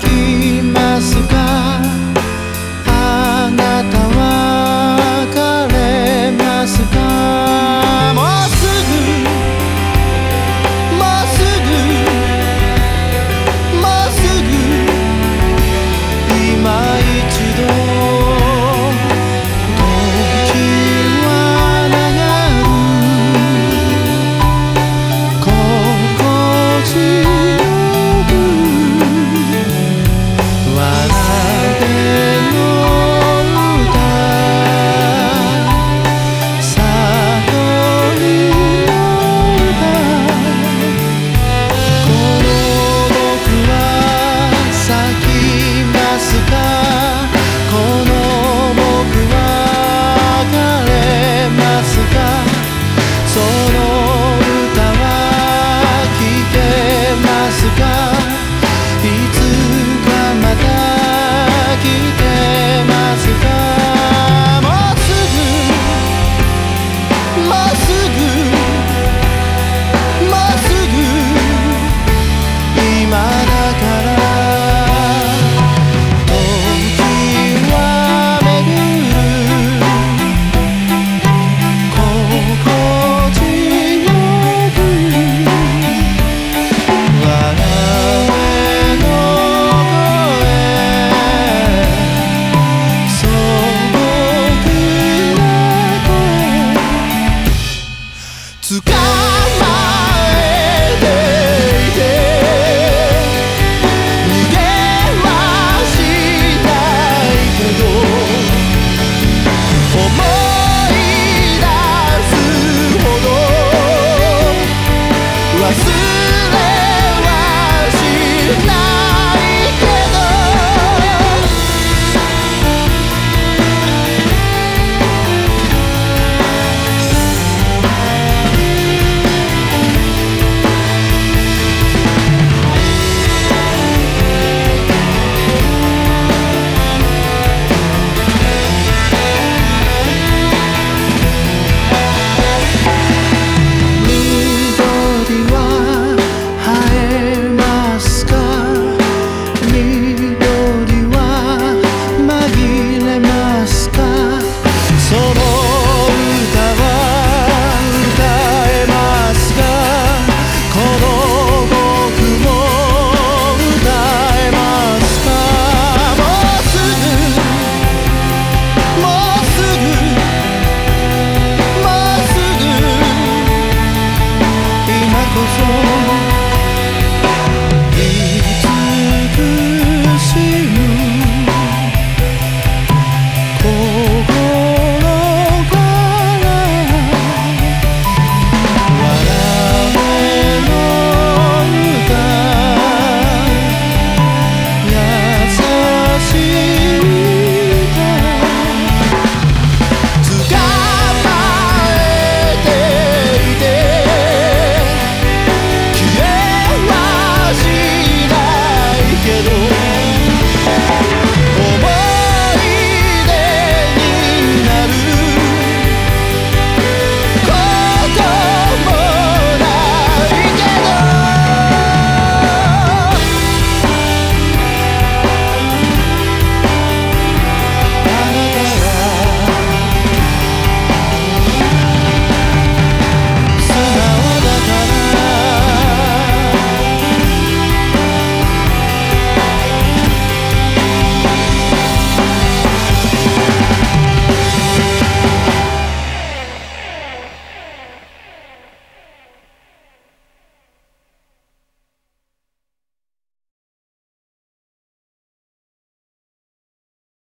きますか my